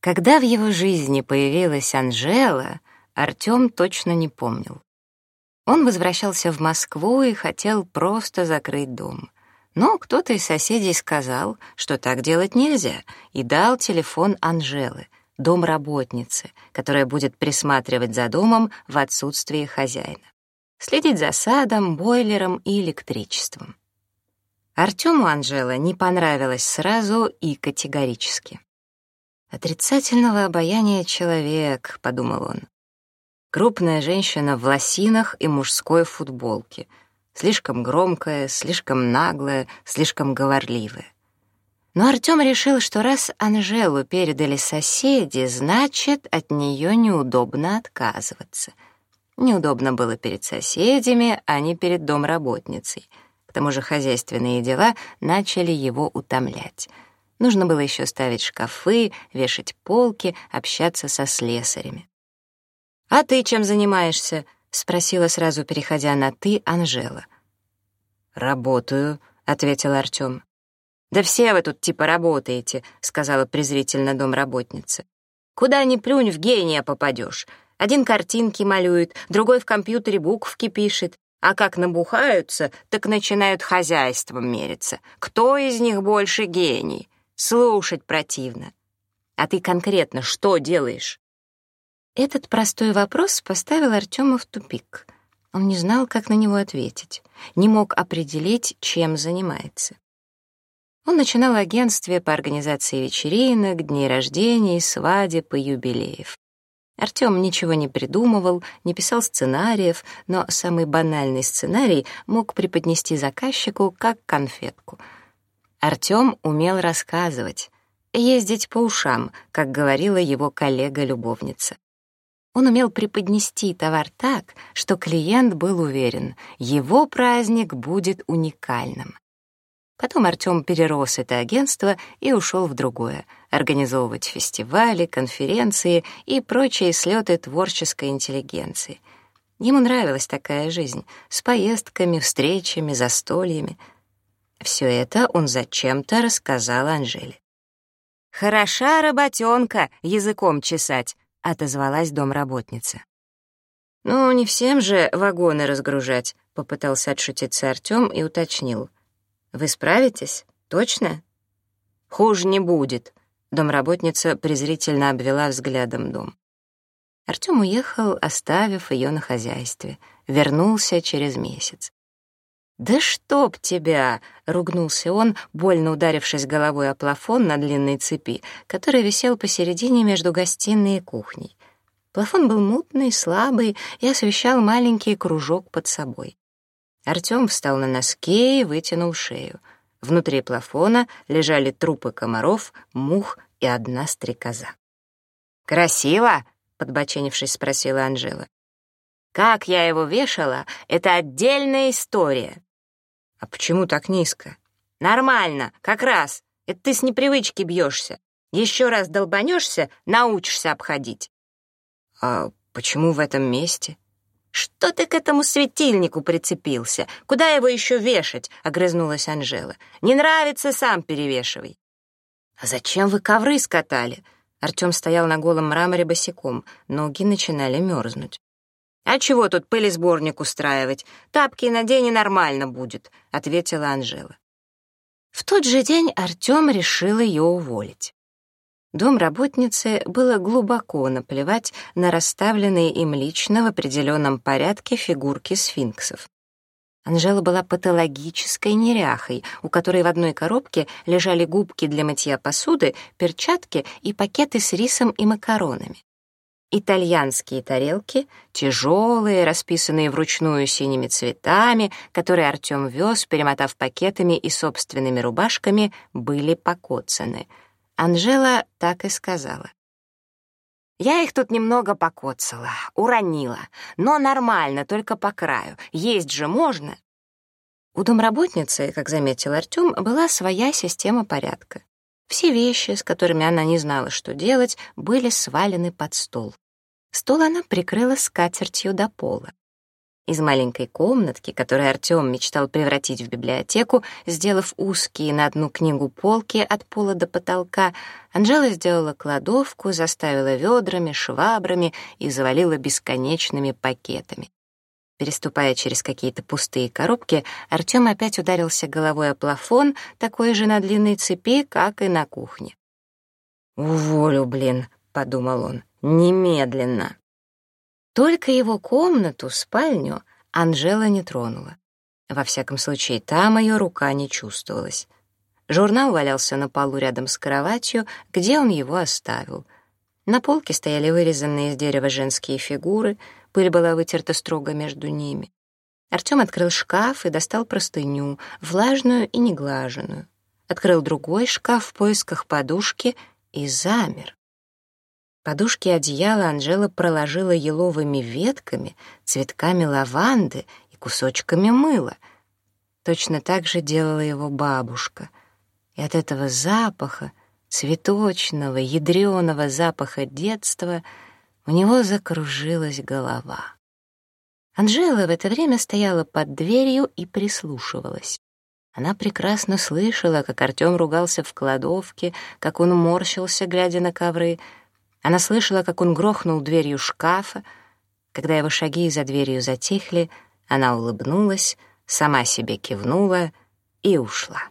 Когда в его жизни появилась Анжела, Артём точно не помнил. Он возвращался в Москву и хотел просто закрыть дом. Но кто-то из соседей сказал, что так делать нельзя, и дал телефон Анжелы, домработницы, которая будет присматривать за домом в отсутствие хозяина. Следить за садом, бойлером и электричеством. Артёму Анжела не понравилась сразу и категорически. «Отрицательного обаяния человек», — подумал он. «Крупная женщина в лосинах и мужской футболке. Слишком громкая, слишком наглая, слишком говорливая. Но Артём решил, что раз Анжелу передали соседи, значит, от неё неудобно отказываться. Неудобно было перед соседями, а не перед домработницей. К тому же хозяйственные дела начали его утомлять. Нужно было еще ставить шкафы, вешать полки, общаться со слесарями. «А ты чем занимаешься?» — спросила сразу, переходя на «ты» Анжела. «Работаю», — ответил Артём. «Да все вы тут типа работаете», — сказала презрительно домработница. «Куда ни плюнь, в гения попадешь. Один картинки малюет, другой в компьютере буковки пишет, а как набухаются, так начинают хозяйством мериться. Кто из них больше гений? Слушать противно. А ты конкретно что делаешь? Этот простой вопрос поставил Артема в тупик. Он не знал, как на него ответить, не мог определить, чем занимается. Он начинал агентстве по организации вечеринок, дней рождений, свадеб и юбилеев. Артём ничего не придумывал, не писал сценариев, но самый банальный сценарий мог преподнести заказчику как конфетку — Артём умел рассказывать, ездить по ушам, как говорила его коллега-любовница. Он умел преподнести товар так, что клиент был уверен, его праздник будет уникальным. Потом Артём перерос это агентство и ушёл в другое — организовывать фестивали, конференции и прочие слёты творческой интеллигенции. Ему нравилась такая жизнь с поездками, встречами, застольями — все это он зачем-то рассказал Анжеле. «Хороша работенка языком чесать», — отозвалась домработница. «Ну, не всем же вагоны разгружать», — попытался отшутиться Артем и уточнил. «Вы справитесь? Точно?» «Хуже не будет», — домработница презрительно обвела взглядом дом. Артем уехал, оставив ее на хозяйстве. Вернулся через месяц. «Да чтоб тебя!» — ругнулся он, больно ударившись головой о плафон на длинной цепи, который висел посередине между гостиной и кухней. Плафон был мутный, слабый и освещал маленький кружок под собой. Артём встал на носке и вытянул шею. Внутри плафона лежали трупы комаров, мух и одна стрекоза. «Красиво?» — подбоченившись, спросила Анжела. «Как я его вешала, это отдельная история. «А почему так низко?» «Нормально, как раз. Это ты с непривычки бьешься. Еще раз долбанешься, научишься обходить». «А почему в этом месте?» «Что ты к этому светильнику прицепился? Куда его еще вешать?» — огрызнулась Анжела. «Не нравится, сам перевешивай». «А зачем вы ковры скатали?» Артем стоял на голом мраморе босиком, ноги начинали мерзнуть. «А чего тут пылесборник устраивать? Тапки надень и нормально будет», — ответила Анжела. В тот же день Артём решил её уволить. Дом работницы было глубоко наплевать на расставленные им лично в определенном порядке фигурки сфинксов. Анжела была патологической неряхой, у которой в одной коробке лежали губки для мытья посуды, перчатки и пакеты с рисом и макаронами. Итальянские тарелки, тяжелые, расписанные вручную синими цветами, которые Артем вез, перемотав пакетами и собственными рубашками, были покоцаны. Анжела так и сказала. Я их тут немного покоцала, уронила, но нормально, только по краю. Есть же можно. У домработницы, как заметил Артем, была своя система порядка. Все вещи, с которыми она не знала, что делать, были свалены под стол. Стол она прикрыла скатертью до пола. Из маленькой комнатки, которую Артём мечтал превратить в библиотеку, сделав узкие на одну книгу полки от пола до потолка, Анжела сделала кладовку, заставила ведрами, швабрами и завалила бесконечными пакетами. Переступая через какие-то пустые коробки, Артём опять ударился головой о плафон, такой же на длинной цепи, как и на кухне. «Уволю, блин», — подумал он, — «немедленно». Только его комнату, спальню, Анжела не тронула. Во всяком случае, там её рука не чувствовалась. Журнал валялся на полу рядом с кроватью, где он его оставил. На полке стояли вырезанные из дерева женские фигуры — Пыль была вытерта строго между ними. Артём открыл шкаф и достал простыню, влажную и неглаженную. Открыл другой шкаф в поисках подушки и замер. Подушки и одеяло Анжела проложила еловыми ветками, цветками лаванды и кусочками мыла. Точно так же делала его бабушка. И от этого запаха, цветочного, ядреного запаха детства — у него закружилась голова. Анжела в это время стояла под дверью и прислушивалась. Она прекрасно слышала, как Артем ругался в кладовке, как он морщился, глядя на ковры. Она слышала, как он грохнул дверью шкафа. Когда его шаги за дверью затихли, она улыбнулась, сама себе кивнула и ушла.